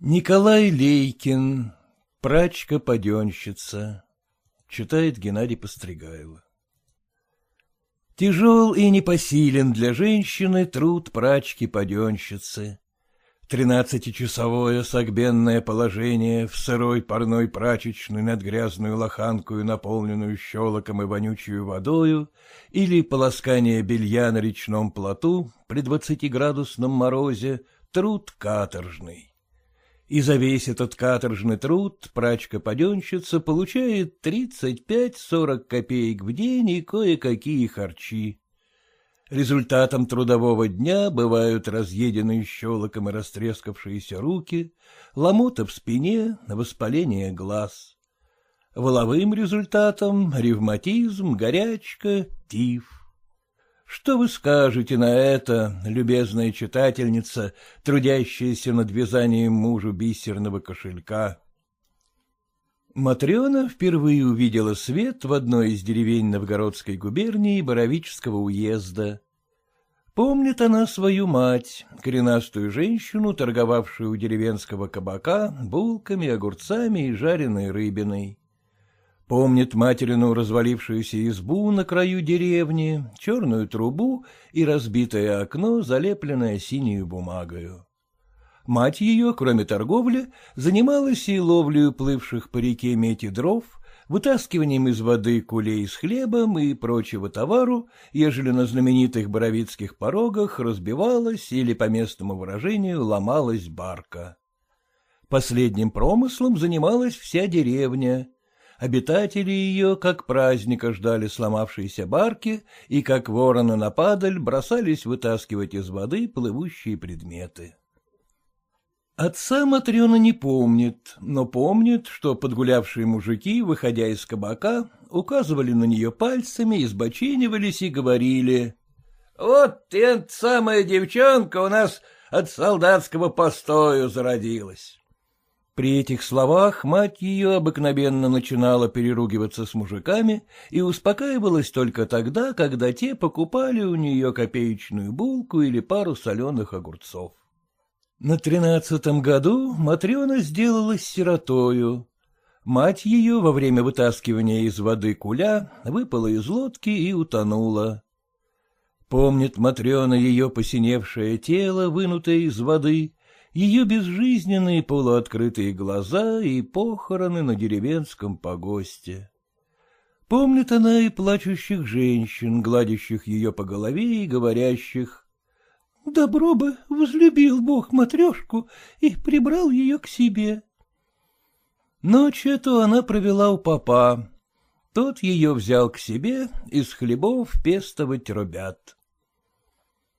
Николай Лейкин, прачка-паденщица, читает Геннадий Постригайло. Тяжел и непосилен для женщины труд прачки-паденщицы. Тринадцатичасовое согбенное положение в сырой парной прачечной над грязную лоханкою, наполненную щелоком и вонючую водою, или полоскание белья на речном плоту при двадцатиградусном морозе — труд каторжный. И за весь этот каторжный труд прачка-паденщица получает тридцать пять-сорок копеек в день и кое-какие харчи. Результатом трудового дня бывают разъеденные щелоком и растрескавшиеся руки, ломота в спине, воспаление глаз. Воловым результатом — ревматизм, горячка, тиф. Что вы скажете на это, любезная читательница, трудящаяся над вязанием мужу бисерного кошелька? Матрена впервые увидела свет в одной из деревень Новгородской губернии Боровического уезда. Помнит она свою мать, коренастую женщину, торговавшую у деревенского кабака булками, огурцами и жареной рыбиной. Помнит материну развалившуюся избу на краю деревни, черную трубу и разбитое окно, залепленное синюю бумагою. Мать ее, кроме торговли, занималась и ловлею плывших по реке мети дров, вытаскиванием из воды кулей с хлебом и прочего товару, ежели на знаменитых боровицких порогах разбивалась или, по местному выражению, ломалась барка. Последним промыслом занималась вся деревня. Обитатели ее, как праздника, ждали сломавшиеся барки и, как ворона на падаль, бросались вытаскивать из воды плывущие предметы. Отца Матрена не помнит, но помнит, что подгулявшие мужики, выходя из кабака, указывали на нее пальцами, избочинивались и говорили. — Вот эта самая девчонка у нас от солдатского постою зародилась. При этих словах мать ее обыкновенно начинала переругиваться с мужиками и успокаивалась только тогда, когда те покупали у нее копеечную булку или пару соленых огурцов. На тринадцатом году Матрена сделалась сиротою. Мать ее во время вытаскивания из воды куля выпала из лодки и утонула. Помнит Матрена ее посиневшее тело, вынутое из воды, ее безжизненные полуоткрытые глаза и похороны на деревенском погосте. Помнит она и плачущих женщин, гладящих ее по голове и говорящих Добро бы возлюбил Бог матрешку и прибрал ее к себе. Ночь эту она провела у папа. Тот ее взял к себе из хлебов пестовать рубят.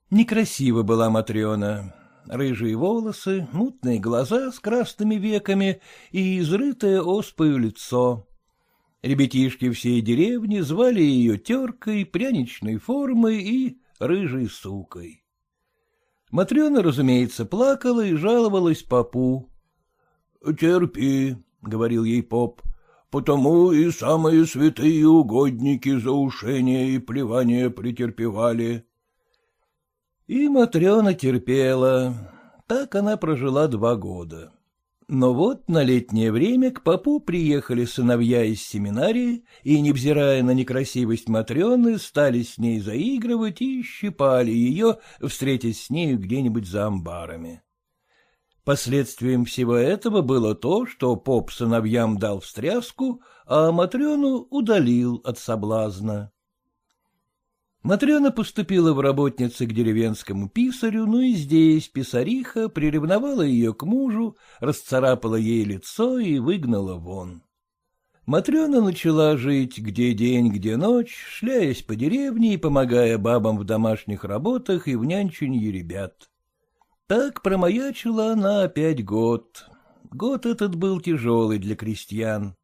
Некрасиво была Матрена. Рыжие волосы, мутные глаза с красными веками и изрытое оспою лицо. Ребятишки всей деревни звали ее теркой, пряничной формой и рыжей сукой. Матрена, разумеется, плакала и жаловалась попу. — Терпи, — говорил ей поп, — потому и самые святые угодники за ушение и плевание претерпевали. И Матрена терпела. Так она прожила два года. Но вот на летнее время к попу приехали сыновья из семинарии и, невзирая на некрасивость Матрены, стали с ней заигрывать и щипали ее, встретясь с нею где-нибудь за амбарами. Последствием всего этого было то, что поп сыновьям дал встряску, а Матрену удалил от соблазна. Матрена поступила в работницы к деревенскому писарю, но и здесь писариха приревновала ее к мужу, расцарапала ей лицо и выгнала вон. Матрена начала жить где день, где ночь, шляясь по деревне и помогая бабам в домашних работах и в нянченье ребят. Так промаячила она опять год. Год этот был тяжелый для крестьян.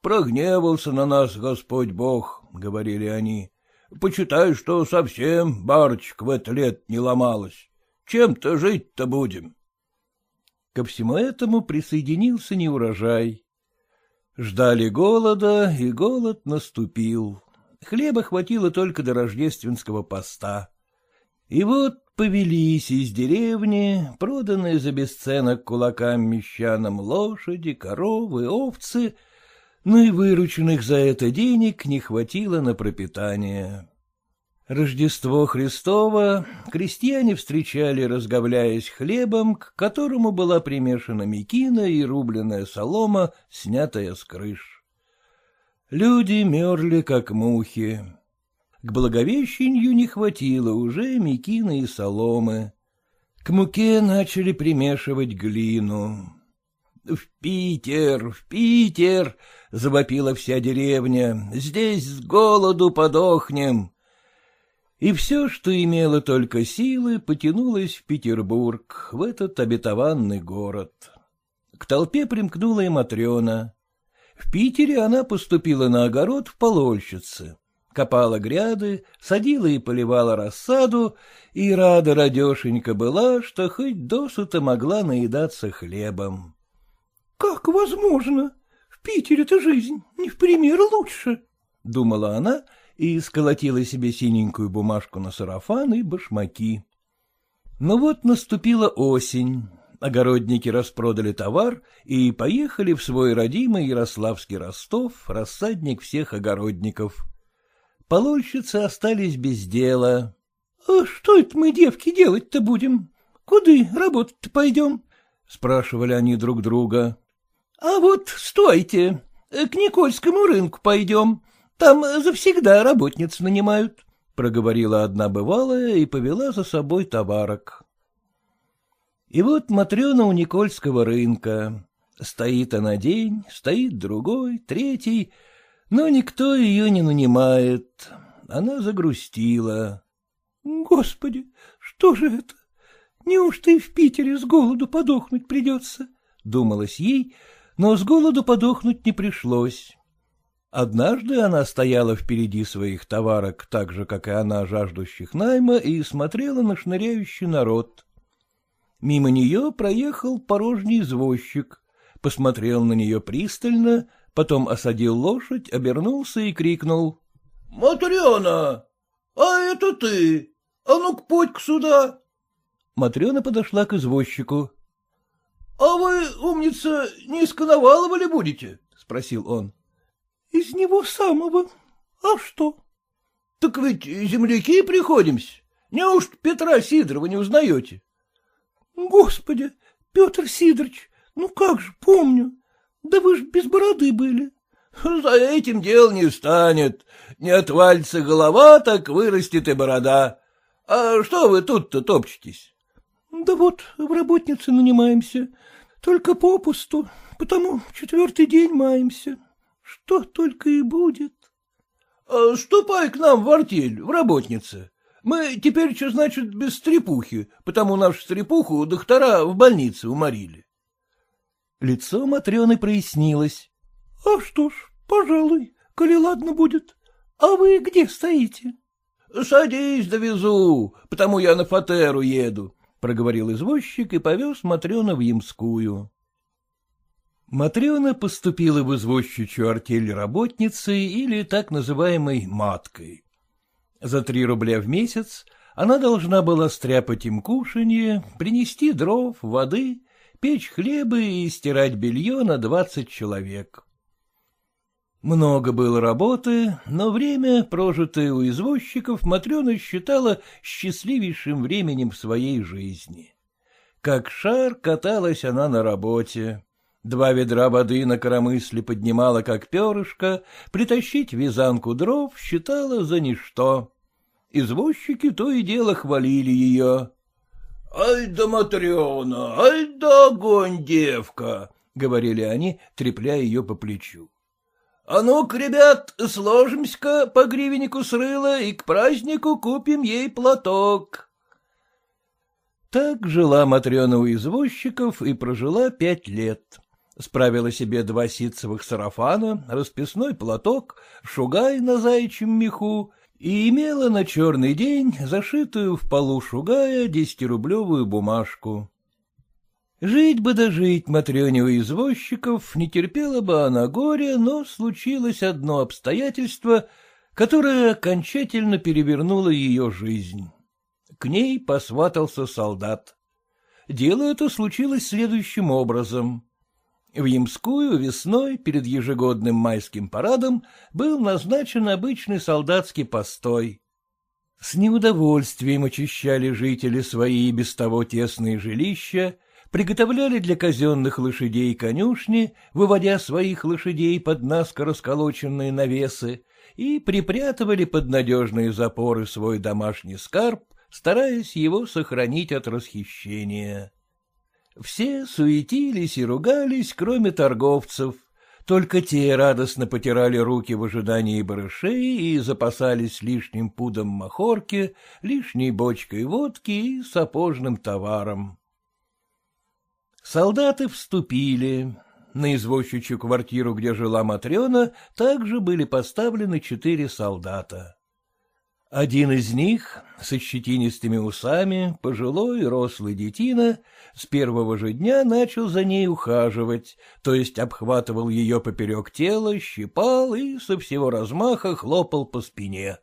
«Прогневался на нас Господь Бог», — говорили они, Почитай, что совсем барочка в это лет не ломалась. Чем-то жить-то будем. Ко всему этому присоединился неурожай. Ждали голода, и голод наступил. Хлеба хватило только до рождественского поста. И вот повелись из деревни, проданные за бесценок кулакам мещанам лошади, коровы, овцы, но и вырученных за это денег не хватило на пропитание. Рождество Христово крестьяне встречали, разговляясь хлебом, к которому была примешана мекина и рубленная солома, снятая с крыш. Люди мерли, как мухи. К Благовещенью не хватило уже мекины и соломы. К муке начали примешивать глину. — В Питер, в Питер! — завопила вся деревня. — Здесь с голоду подохнем. И все, что имело только силы, потянулось в Петербург, в этот обетованный город. К толпе примкнула и Матрена. В Питере она поступила на огород в полольщице, копала гряды, садила и поливала рассаду, и рада радешенька была, что хоть досыта могла наедаться хлебом. — Как возможно? В Питере-то жизнь не в пример лучше, — думала она и сколотила себе синенькую бумажку на сарафан и башмаки. Но вот наступила осень, огородники распродали товар и поехали в свой родимый Ярославский Ростов, рассадник всех огородников. Полольщицы остались без дела. — А что это мы, девки, делать-то будем? Куды работать-то пойдем? — спрашивали они друг друга. — А вот стойте, к Никольскому рынку пойдем, там завсегда работниц нанимают, — проговорила одна бывалая и повела за собой товарок. И вот Матрена у Никольского рынка. Стоит она день, стоит другой, третий, но никто ее не нанимает. Она загрустила. — Господи, что же это? Неужто и в Питере с голоду подохнуть придется? — думалось ей, но с голоду подохнуть не пришлось. Однажды она стояла впереди своих товарок, так же, как и она, жаждущих найма, и смотрела на шныряющий народ. Мимо нее проехал порожний извозчик, посмотрел на нее пристально, потом осадил лошадь, обернулся и крикнул. — Матрена! А это ты! А ну-ка, путь сюда! Матрена подошла к извозчику. — А вы, умница, не из Коновалова ли будете? — спросил он. — Из него самого. А что? — Так ведь земляки приходимся. Неужто Петра Сидорова не узнаете? Господи, Петр Сидорович, ну как же, помню. Да вы ж без бороды были. За этим дело не станет. Не отвалится голова, так вырастет и борода. А что вы тут-то топчетесь? Да вот в работнице нанимаемся, только попусту, потому четвертый день маемся. Что только и будет. А ступай к нам в артель, в работнице. Мы теперь, что значит, без стрепухи, потому нашу стрепуху доктора в больнице уморили. Лицо Матрены прояснилось. — А что ж, пожалуй, коли ладно будет. А вы где стоите? — Садись, довезу, потому я на фатеру еду, — проговорил извозчик и повез Матрена в Ямскую. Матрена поступила в извозчичью артель работницей или так называемой маткой. За три рубля в месяц она должна была стряпать им кушанье, принести дров, воды, печь хлеба и стирать белье на двадцать человек. Много было работы, но время, прожитое у извозчиков, Матрена считала счастливейшим временем в своей жизни. Как шар каталась она на работе. Два ведра воды на коромысле поднимала, как перышко, притащить вязанку дров считала за ничто. Извозчики то и дело хвалили ее. — Ай да Матрена, ай да огонь, девка! — говорили они, трепля ее по плечу. — А ну-ка, ребят, сложимся-ка по гривеннику с рыла и к празднику купим ей платок. Так жила Матрена у извозчиков и прожила пять лет справила себе два ситцевых сарафана, расписной платок, шугай на заячьем меху и имела на черный день зашитую в полу шугая десятирублевую бумажку. Жить бы да жить Матрёне у извозчиков, не терпела бы она горя, но случилось одно обстоятельство, которое окончательно перевернуло ее жизнь. к ней посватался солдат. Дело это случилось следующим образом. В Ямскую весной перед ежегодным майским парадом был назначен обычный солдатский постой. С неудовольствием очищали жители свои без того тесные жилища, приготовляли для казенных лошадей конюшни, выводя своих лошадей под наскоро сколоченные навесы, и припрятывали под надежные запоры свой домашний скарб, стараясь его сохранить от расхищения. Все суетились и ругались, кроме торговцев. Только те радостно потирали руки в ожидании барышей и запасались лишним пудом махорки, лишней бочкой водки и сапожным товаром. Солдаты вступили. На извозчичью квартиру, где жила Матрена, также были поставлены четыре солдата. Один из них, со щетинистыми усами, пожилой, рослый детина, с первого же дня начал за ней ухаживать, то есть обхватывал ее поперек тела, щипал и со всего размаха хлопал по спине.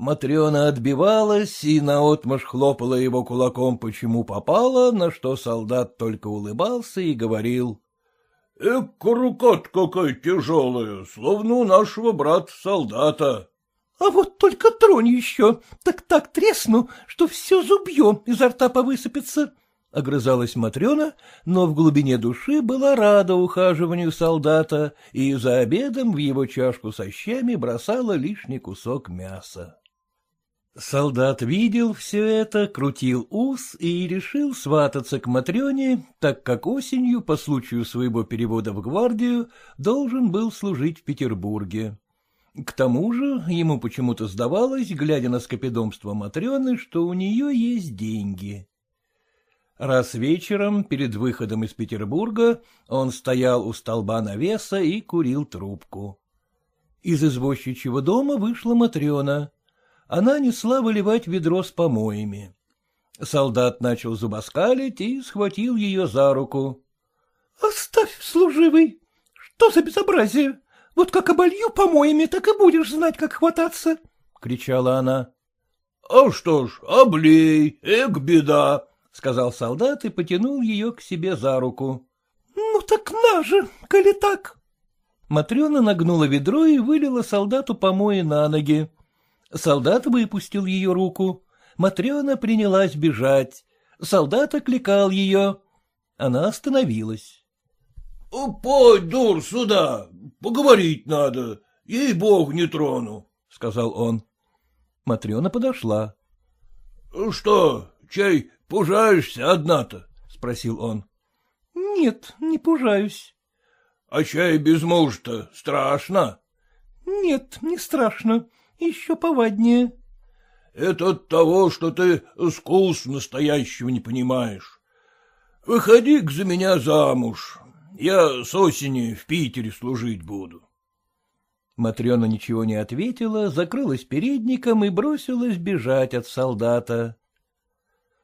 Матрена отбивалась и наотмашь хлопала его кулаком, почему попала, на что солдат только улыбался и говорил. — Эк, рука какая тяжелая, словно у нашего брата-солдата. А вот только тронь еще, так так тресну, что все зубье изо рта повысыпется. — огрызалась Матрена, но в глубине души была рада ухаживанию солдата и за обедом в его чашку со щами бросала лишний кусок мяса. Солдат видел все это, крутил ус и решил свататься к Матрене, так как осенью, по случаю своего перевода в гвардию, должен был служить в Петербурге. К тому же ему почему-то сдавалось, глядя на скопидомство Матрены, что у нее есть деньги. Раз вечером, перед выходом из Петербурга, он стоял у столба навеса и курил трубку. Из извозчичьего дома вышла Матрена. Она несла выливать ведро с помоями. Солдат начал зубоскалить и схватил ее за руку. — Оставь, служивый! Что за безобразие? Вот как оболью помоями, так и будешь знать, как хвататься, — кричала она. — А что ж, облей, эк, беда, — сказал солдат и потянул ее к себе за руку. — Ну так на же, коли так. Матрена нагнула ведро и вылила солдату помои на ноги. Солдат выпустил ее руку. Матрена принялась бежать. Солдат окликал ее. Она остановилась. — Пой, дур, сюда, поговорить надо, ей-бог не трону, — сказал он. Матрена подошла. — Что, чай, пужаешься одна-то? — спросил он. — Нет, не пужаюсь. — А чай без мужа-то страшно? — Нет, не страшно, еще поваднее. — Это от того, что ты вкус настоящего не понимаешь. Выходи-ка за меня замуж, я с осени в Питере служить буду. Матрена ничего не ответила, закрылась передником и бросилась бежать от солдата.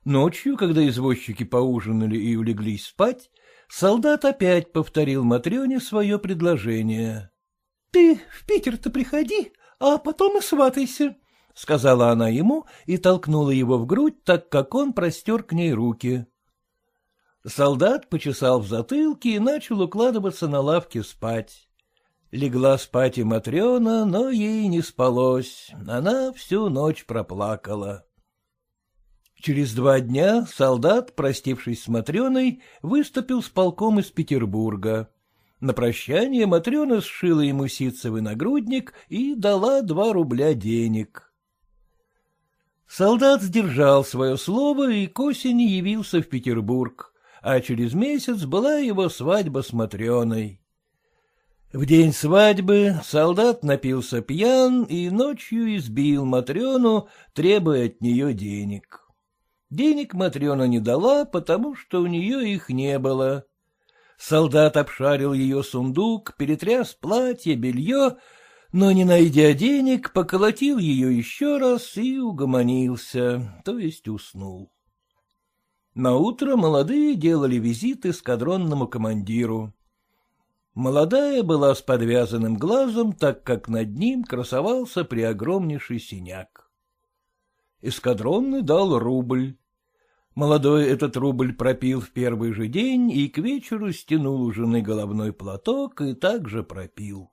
Ночью, когда извозчики поужинали и улеглись спать, солдат опять повторил Матрене свое предложение. — Ты в Питер-то приходи, а потом и сватайся, — сказала она ему и толкнула его в грудь, так как он простер к ней руки. Солдат почесал в затылке и начал укладываться на лавке спать. Легла спать и Матрена, но ей не спалось, она всю ночь проплакала. Через два дня солдат, простившись с Матреной, выступил с полком из Петербурга. На прощание Матрена сшила ему ситцевый нагрудник и дала два рубля денег. Солдат сдержал свое слово и к осени явился в Петербург а через месяц была его свадьба с Матрёной. В день свадьбы солдат напился пьян и ночью избил Матрёну, требуя от нее денег. Денег Матрёна не дала, потому что у нее их не было. Солдат обшарил ее сундук, перетряс платье, белье, но, не найдя денег, поколотил ее еще раз и угомонился, то есть уснул. Наутро молодые делали визит эскадронному командиру. Молодая была с подвязанным глазом, так как над ним красовался преогромнейший синяк. эскадронный дал рубль. Молодой этот рубль пропил в первый же день и к вечеру стянул у жены головной платок и также пропил.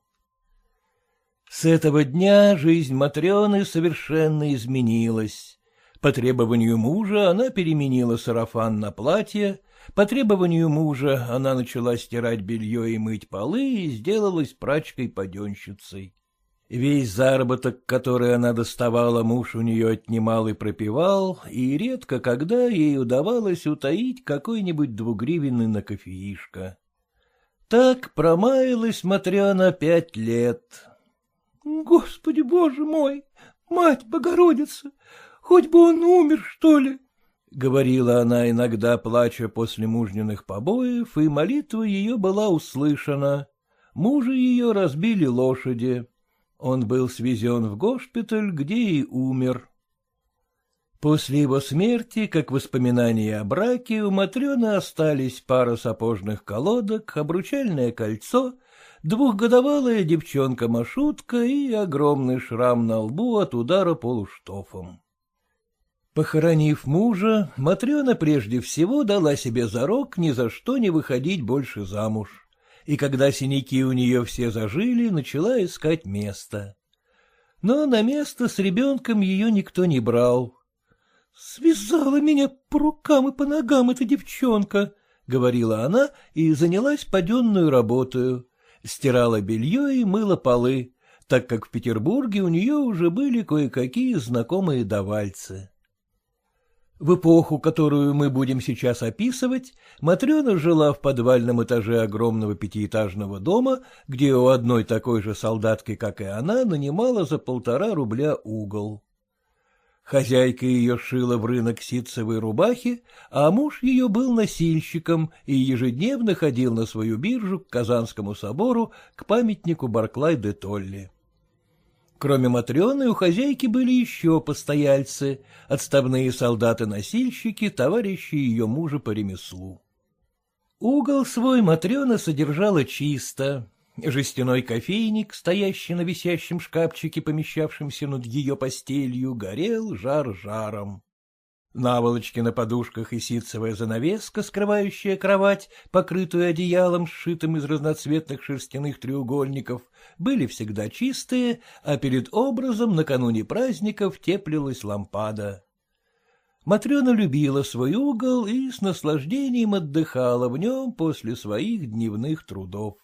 С этого дня жизнь Матрены совершенно изменилась. По требованию мужа она переменила сарафан на платье, по требованию мужа она начала стирать белье и мыть полы и сделалась прачкой-паденщицей. Весь заработок, который она доставала, муж у нее отнимал и пропивал, и редко когда ей удавалось утаить какой-нибудь двугривенный на кофеишко. Так промаялась Матрена пять лет. — Господи, боже мой, мать Богородица, хоть бы он умер, что ли? — говорила она иногда, плача после мужниных побоев, и молитва ее была услышана. Мужа ее разбили лошади. Он был свезен в госпиталь, где и умер. После его смерти, как воспоминание о браке, у Матрены остались пара сапожных колодок, обручальное кольцо, двухгодовалая девчонка-машутка и огромный шрам на лбу от удара полуштофом. Похоронив мужа, Матрена прежде всего дала себе зарок ни за что не выходить больше замуж и когда синяки у нее все зажили, начала искать место. Но на место с ребенком ее никто не брал. — Связала меня по рукам и по ногам эта девчонка, — говорила она и занялась паденную работою. Стирала белье и мыла полы, так как в Петербурге у нее уже были кое-какие знакомые давальцы. В эпоху, которую мы будем сейчас описывать, Матрена жила в подвальном этаже огромного пятиэтажного дома, где у одной такой же солдатки, как и она, нанимала за полтора рубля угол. Хозяйка ее шила в рынок ситцевой рубахи, а муж ее был носильщиком и ежедневно ходил на свою биржу к Казанскому собору к памятнику Барклай де Толли. Кроме Матрены у хозяйки были еще постояльцы, отставные солдаты-носильщики, товарищи ее мужа по ремеслу. Угол свой Матрена содержала чисто. Жестяной кофейник, стоящий на висящем шкафчике, помещавшемся над ее постелью, горел жар жаром. Наволочки на подушках и ситцевая занавеска, скрывающая кровать, покрытую одеялом, сшитым из разноцветных шерстяных треугольников, были всегда чистые, а перед образом накануне праздников теплилась лампада. Матрена любила свой угол и с наслаждением отдыхала в нем после своих дневных трудов.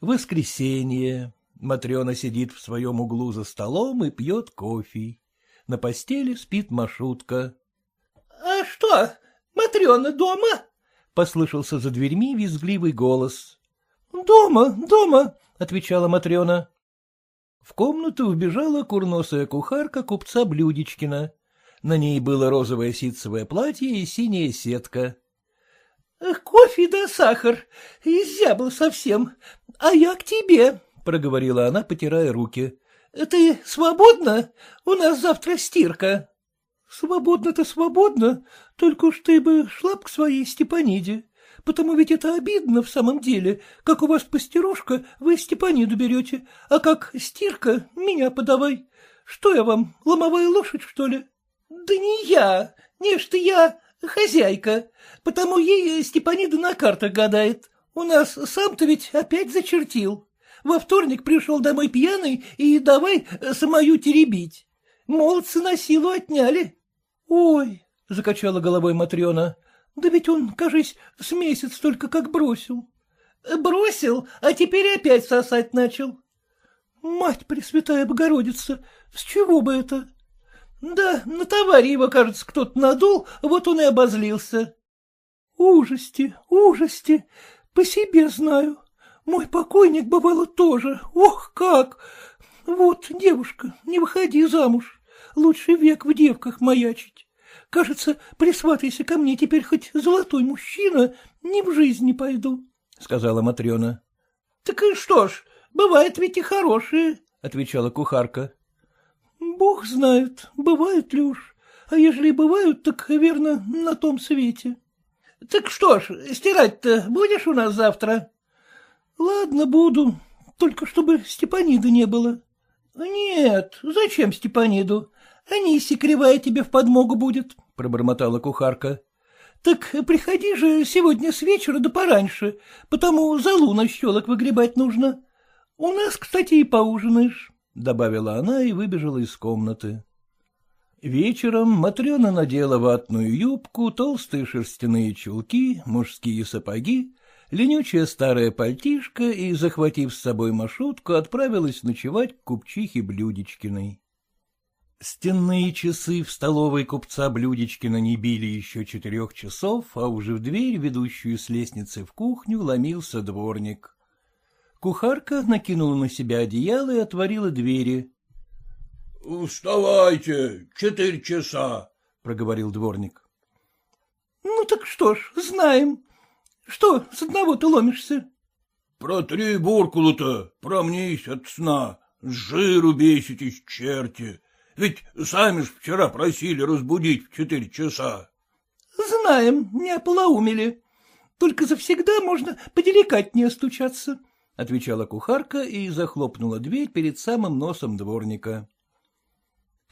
Воскресенье. Матрена сидит в своем углу за столом и пьет кофе. На постели спит Машутка. — А что, Матрена дома? — послышался за дверьми визгливый голос. — Дома, дома, — отвечала Матрена. В комнату вбежала курносая кухарка купца Блюдечкина. На ней было розовое ситцевое платье и синяя сетка. — Кофе да сахар, изябла совсем, а я к тебе, — проговорила она, потирая руки. — Ты свободна? У нас завтра стирка. — Свободно-то свободно, только уж ты бы шла к своей Степаниде. Потому ведь это обидно в самом деле. Как у вас постирушка, вы Степаниду берете, а как стирка, меня подавай. Что я вам, ломовая лошадь, что ли? — Да не я, не ж ты я, хозяйка, потому ей Степанида на картах гадает. У нас сам-то ведь опять зачертил. Во вторник пришел домой пьяный и давай э, самую теребить. Молодцы на силу отняли. — Ой, — закачала головой Матрена, — да ведь он, кажись, с месяц только как бросил. — Бросил, а теперь опять сосать начал. — Мать Пресвятая Богородица, с чего бы это? — Да, на товаре его, кажется, кто-то надул, вот он и обозлился. — Ужасти, ужасти, по себе знаю. Мой покойник бывало тоже. Ох, как! Вот, девушка, не выходи замуж. Лучше век в девках маячить. Кажется, присватайся ко мне теперь хоть золотой мужчина, ни в жизнь не пойду, — сказала Матрена. — Так и что ж, бывает ведь и хорошие, — отвечала кухарка. — Бог знает, бывают ли уж, а ежели бывают, так, верно, на том свете. — Так что ж, стирать-то будешь у нас завтра? — Ладно, буду, только чтобы Степаниды не было. — Нет, зачем Степаниду? — Аниси кривая тебе в подмогу будет, — пробормотала кухарка. — Так приходи же сегодня с вечера да пораньше, потому залу на щелок выгребать нужно. У нас, кстати, и поужинаешь, — добавила она и выбежала из комнаты. Вечером Матрена надела ватную юбку, толстые шерстяные чулки, мужские сапоги, ленючая старая пальтишка и, захватив с собой маршрутку, отправилась ночевать к купчихе Блюдечкиной. Стенные часы в столовой купца Блюдечкина не били еще четырех часов, а уже в дверь, ведущую с лестницы в кухню, ломился дворник. Кухарка накинула на себя одеяло и отворила двери. — Вставайте, четыре часа, — проговорил дворник. — Ну так что ж, знаем. Что с одного ты ломишься? — Протри буркулу-то, промнись от сна, с жиру беситесь, черти. Ведь сами ж вчера просили разбудить в четыре часа. — Знаем, не ополоумели. Только завсегда можно поделикатнее стучаться, — отвечала кухарка и захлопнула дверь перед самым носом дворника.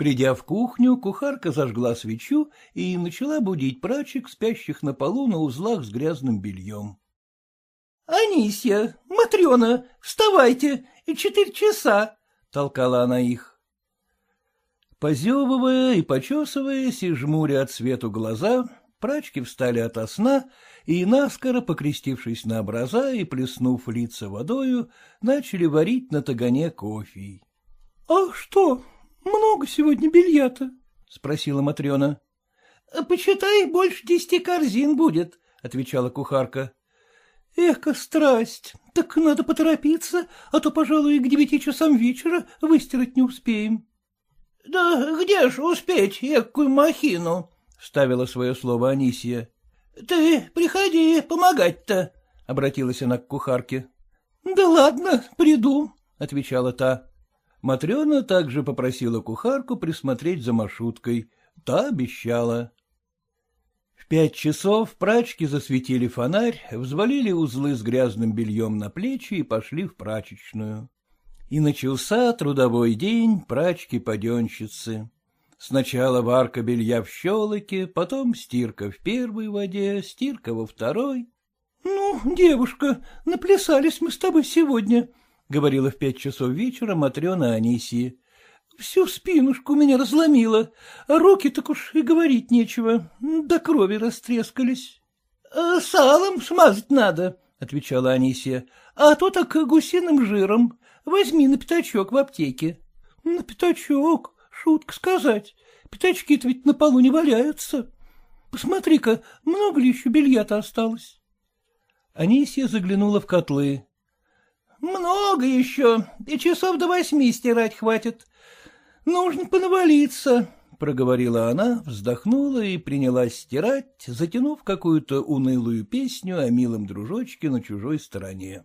Придя в кухню, кухарка зажгла свечу и начала будить прачек, спящих на полу на узлах с грязным бельем. — Анисья, Матрена, вставайте, четыре часа! — толкала она их. Позевывая и почесываясь и жмуря от свету глаза, прачки встали ото сна и, наскоро покрестившись на образа и плеснув лица водою, начали варить на тагане кофе. — А что, — Много сегодня белья-то? — спросила Матрена. — Почитай, больше десяти корзин будет, — отвечала кухарка. — Эх, страсть! Так надо поторопиться, а то, пожалуй, к девяти часам вечера выстирать не успеем. — Да где ж успеть экую махину? — вставила свое слово Анисия. — Ты приходи помогать-то, — обратилась она к кухарке. — Да ладно, приду, — отвечала та. Матрена также попросила кухарку присмотреть за маршруткой. Та обещала. В пять часов прачки засветили фонарь, взвалили узлы с грязным бельем на плечи и пошли в прачечную. И начался трудовой день прачки-паденщицы. Сначала варка белья в щелоке, потом стирка в первой воде, стирка во второй. — Ну, девушка, наплясались мы с тобой сегодня, — говорила в пять часов вечера Матрена Анисии. — Всю спинушку меня разломила, а руки так уж и говорить нечего, до крови растрескались. — Салом смазать надо, — отвечала Анисия, — а то так гусиным жиром. Возьми на пятачок в аптеке. — На пятачок? Шутка сказать. Пятачки-то ведь на полу не валяются. Посмотри-ка, много ли еще белья-то осталось? Анисия заглянула в котлы. — Много еще, и часов до восьми стирать хватит. Нужно понавалиться, — проговорила она, вздохнула и принялась стирать, затянув какую-то унылую песню о милом дружочке на чужой стороне.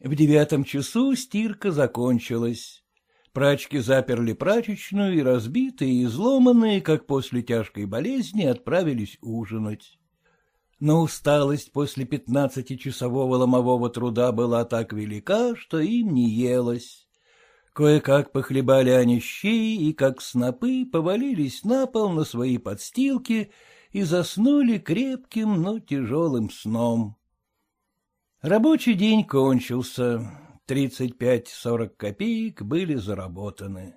В девятом часу стирка закончилась. Прачки заперли прачечную и разбитые и изломанные, как после тяжкой болезни, отправились ужинать. Но усталость после пятнадцатичасового ломового труда была так велика, что им не елось. Кое-как похлебали они щей и, как снопы, повалились на пол на свои подстилки и заснули крепким, но тяжелым сном. Рабочий день кончился, тридцать пять-сорок копеек были заработаны.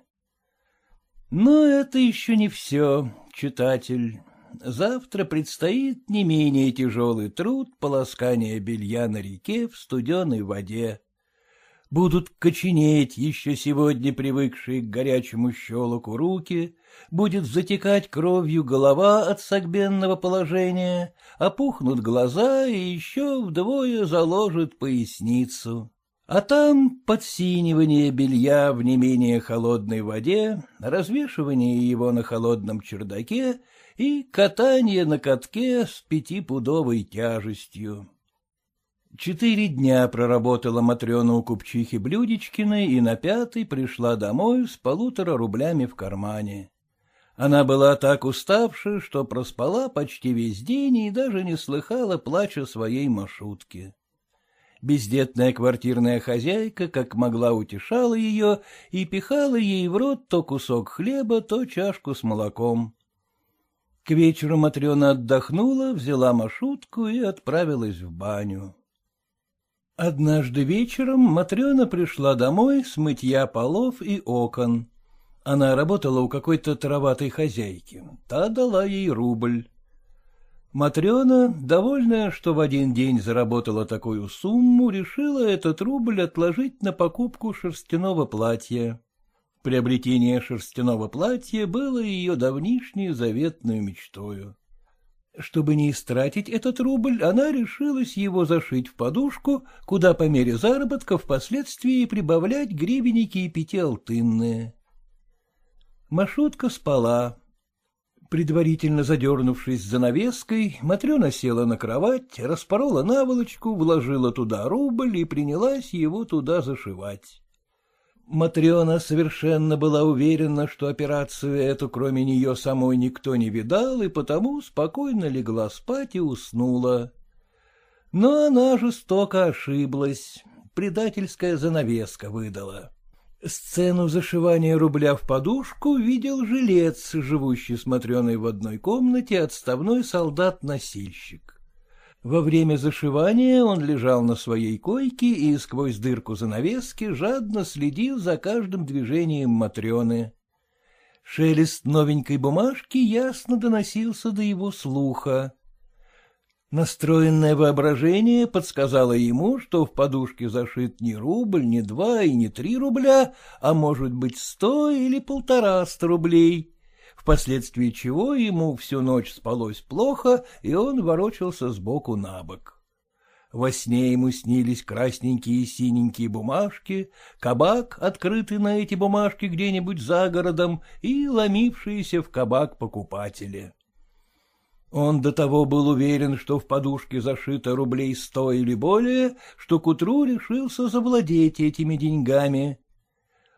Но это еще не все, читатель завтра предстоит не менее тяжелый труд полоскания белья на реке в студеной воде. Будут коченеть еще сегодня привыкшие к горячему щелоку руки, будет затекать кровью голова от согбенного положения, опухнут глаза и еще вдвое заложит поясницу. А там подсинивание белья в не менее холодной воде, развешивание его на холодном чердаке и катание на катке с пятипудовой тяжестью. Четыре дня проработала Матрена у купчихи Блюдечкиной и на пятый пришла домой с полутора рублями в кармане. Она была так уставшая, что проспала почти весь день и даже не слыхала плача своей маршрутки. Бездетная квартирная хозяйка, как могла, утешала ее и пихала ей в рот то кусок хлеба, то чашку с молоком. К вечеру Матрена отдохнула, взяла маршрутку и отправилась в баню. Однажды вечером Матрена пришла домой с мытья полов и окон. Она работала у какой-то тароватой хозяйки. Та дала ей рубль. Матрена, довольная, что в один день заработала такую сумму, решила этот рубль отложить на покупку шерстяного платья. Приобретение шерстяного платья было ее давнишней заветной мечтою. Чтобы не истратить этот рубль, она решилась его зашить в подушку, куда по мере заработка впоследствии прибавлять гривенники и пятиалтынные. Машутка спала. Предварительно задернувшись занавеской, Матрена села на кровать, распорола наволочку, вложила туда рубль и принялась его туда зашивать. Матрена совершенно была уверена, что операцию эту кроме нее самой никто не видал, и потому спокойно легла спать и уснула. Но она жестоко ошиблась, предательская занавеска выдала. Сцену зашивания рубля в подушку видел жилец, живущий с Матрёной в одной комнате, отставной солдат-носильщик. Во время зашивания он лежал на своей койке и сквозь дырку занавески жадно следил за каждым движением Матрёны. Шелест новенькой бумажки ясно доносился до его слуха. Настроенное воображение подсказало ему, что в подушке зашит не рубль, не два и не три рубля, а может быть сто или полтораста рублей, впоследствии чего ему всю ночь спалось плохо, и он ворочался сбоку на бок. Во сне ему снились красненькие и синенькие бумажки, кабак, открытый на эти бумажки где-нибудь за городом, и ломившиеся в кабак покупатели. Он до того был уверен, что в подушке зашито рублей сто или более, что к утру решился завладеть этими деньгами.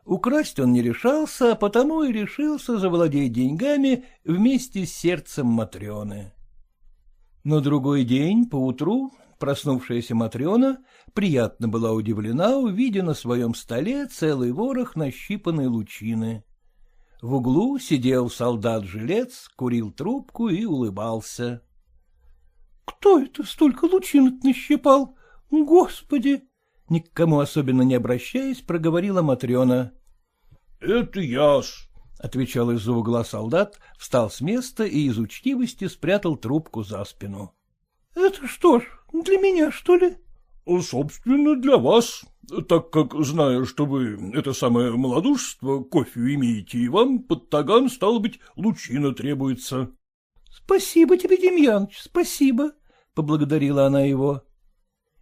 Украсть он не решался, а потому и решился завладеть деньгами вместе с сердцем Матрены. На другой день, поутру, проснувшаяся Матрена приятно была удивлена, увидя на своем столе целый ворох нащипанной лучины. В углу сидел солдат-жилец, курил трубку и улыбался. — Кто это столько лучинок нащипал? Господи! Ни к кому особенно не обращаясь, проговорила Матрена. — Это яс, — отвечал из-за угла солдат, встал с места и из учтивости спрятал трубку за спину. — Это что ж, для меня, что ли? — Собственно, для вас, так как, знаю, что вы это самое малодушество, кофе имеете, и вам под таган, стало быть, лучина требуется. — Спасибо тебе, Демьяныч, спасибо, — поблагодарила она его.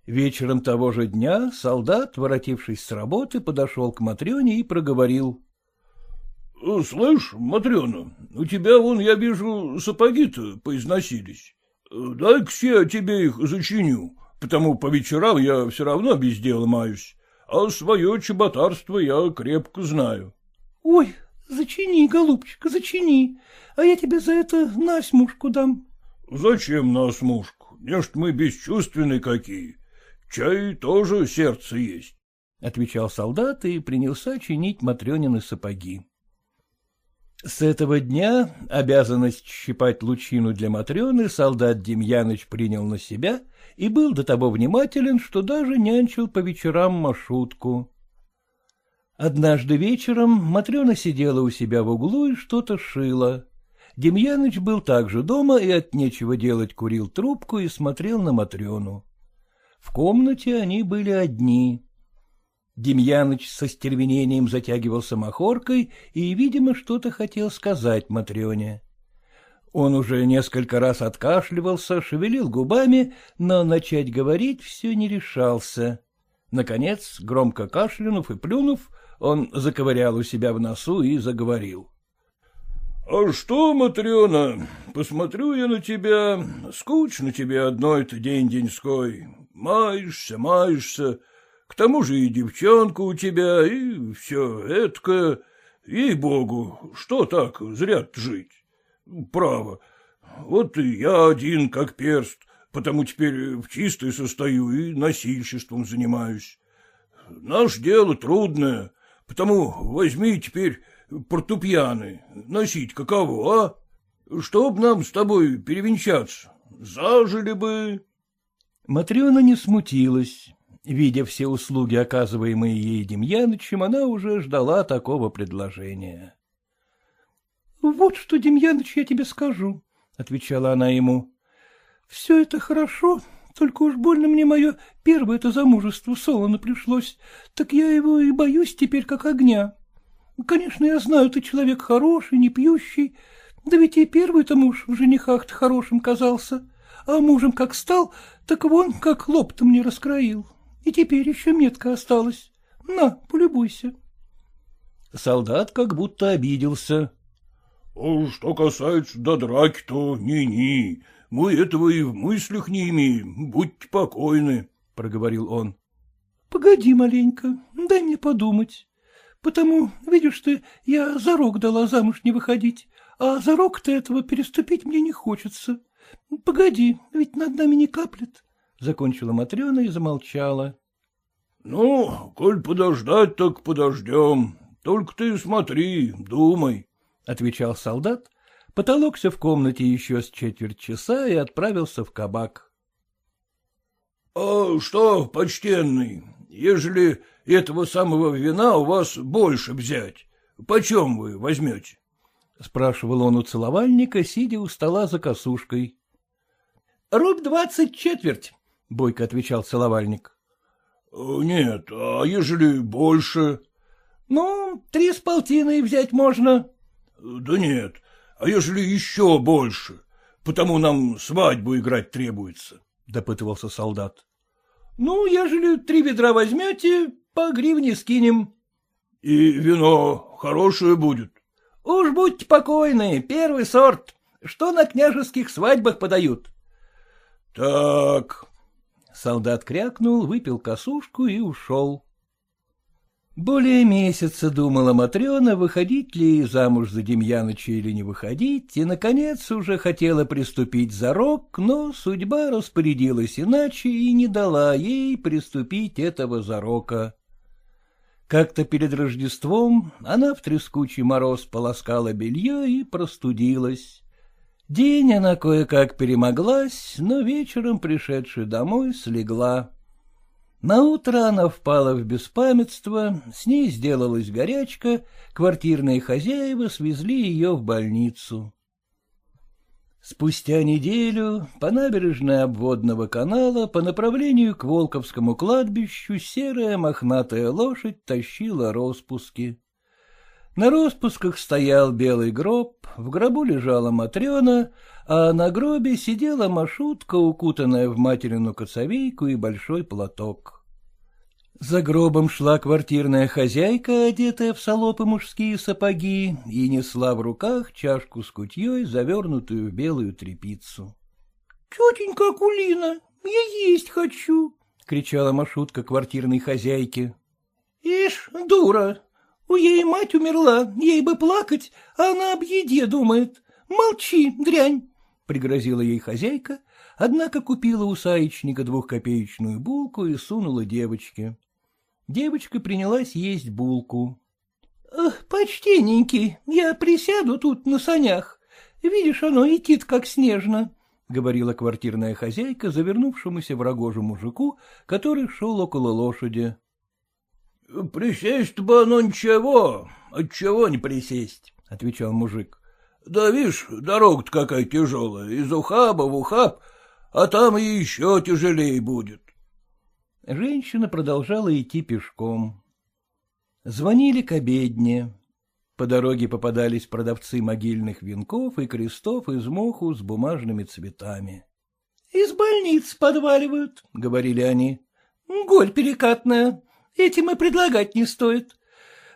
Вечером того же дня солдат, воротившись с работы, подошел к Матрёне и проговорил. — Слышь, Матрена, у тебя, вон, я вижу, сапоги-то поизносились. Дай-ка я тебе их зачиню потому по вечерам я все равно без дела маюсь, а свое чеботарство я крепко знаю. — Ой, зачини, голубчик, зачини, а я тебе за это насмушку дам. — Зачем насмушку? Нечто мы бесчувственные какие. Чай тоже сердце есть. — отвечал солдат и принялся чинить Матрёнины сапоги. С этого дня обязанность щипать лучину для Матрёны солдат Демьяныч принял на себя и был до того внимателен, что даже нянчил по вечерам маршрутку. Однажды вечером Матрена сидела у себя в углу и что-то шила. Демьяныч был также дома и от нечего делать курил трубку и смотрел на Матрену. В комнате они были одни. Демьяныч со стервенением затягивался махоркой и, видимо, что-то хотел сказать Матрёне. Он уже несколько раз откашливался, шевелил губами, но начать говорить все не решался. Наконец, громко кашлянув и плюнув, он заковырял у себя в носу и заговорил. — А что, Матрена, посмотрю я на тебя, скучно тебе одной-то день-деньской, маешься, маешься, к тому же и девчонка у тебя, и все это, ей-богу, что так зря жить? Право, вот и я один, как перст, потому теперь в чистой состою и носильществом занимаюсь. Наше дело трудное, потому возьми теперь портупьяны, носить каково, а? Чтоб нам с тобой перевенчаться, зажили бы. Матрена не смутилась. Видя все услуги, оказываемые ей Демьянычем, она уже ждала такого предложения. — Вот что, Демьяныч, я тебе скажу, — отвечала она ему. — Все это хорошо, только уж больно мне мое первое это замужество солоно пришлось, так я его и боюсь теперь как огня. Конечно, я знаю, ты человек хороший, не пьющий, да ведь и первый-то муж в женихах-то хорошим казался, а мужем как стал, так вон как лоб-то мне раскроил, и теперь еще метка осталась. На, полюбуйся. Солдат как будто обиделся. — Что касается до драки, то ни-ни, мы этого и в мыслях не имеем, будьте покойны, — проговорил он. — Погоди маленько, дай мне подумать. Потому, видишь ты, я за рог дала замуж не выходить, а за рог-то этого переступить мне не хочется. Погоди, ведь над нами не каплет. Закончила Матрена и замолчала. — Ну, коль подождать, так подождем. Только ты смотри, думай, — отвечал солдат, потолокся в комнате еще с четверть часа и отправился в кабак. — А что, почтенный, ежели этого самого вина у вас больше взять, почем вы возьмете? — спрашивал он у целовальника, сидя у стола за косушкой. — Рубь двадцать четверть, — бойко отвечал целовальник. — Нет, а ежели больше? — Ну, три с полтиной взять можно. — Да нет, а ежели еще больше? Потому нам свадьбу играть требуется, — допытывался солдат. — Ну, ежели три ведра возьмете, по гривне скинем. — И вино хорошее будет? — Уж будьте покойны, первый сорт. Что на княжеских свадьбах подают? — Так. Солдат крякнул, выпил косушку и ушел. Более месяца думала Матрена, выходить ли замуж за Демьяныча или не выходить, и, наконец, уже хотела приступить за рог, но судьба распорядилась иначе и не дала ей приступить этого зарока. Как-то перед Рождеством она в трескучий мороз полоскала белье и простудилась. День она кое-как перемоглась, но вечером, пришедшая домой, слегла. Наутро она впала в беспамятство, с ней сделалась горячка, квартирные хозяева свезли ее в больницу. Спустя неделю по набережной обводного канала по направлению к Волковскому кладбищу серая мохнатая лошадь тащила распуски. На распусках стоял белый гроб, в гробу лежала Матрена, а на гробе сидела Машутка, укутанная в материну коцовейку и большой платок. За гробом шла квартирная хозяйка, одетая в салопы мужские сапоги, и несла в руках чашку с кутьей, завернутую в белую тряпицу. — Тетенька Акулина, я есть хочу! — кричала Машутка квартирной хозяйке. — Ишь, дура! У ей мать умерла, ей бы плакать, а она об еде думает. Молчи, дрянь! — пригрозила ей хозяйка, однако купила у саечника двухкопеечную булку и сунула девочке. Девочка принялась есть булку. — Почтенненький, я присяду тут на санях. Видишь, оно летит, как снежно, — говорила квартирная хозяйка, завернувшемуся в рогожу мужику, который шел около лошади. — Присесть бы оно ничего, отчего не присесть, — отвечал мужик. Да видишь, дорога-то какая тяжелая, из ухаба в ухаб, а там и еще тяжелее будет. Женщина продолжала идти пешком. Звонили к обедне. По дороге попадались продавцы могильных венков и крестов из моху с бумажными цветами. — Из больниц подваливают, — говорили они. — Голь перекатная, этим и предлагать не стоит.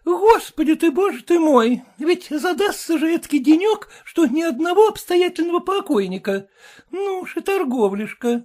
Господи ты, боже ты мой, ведь задастся же эдакий денек, что ни одного обстоятельного покойника. Ну уж и торговляшка.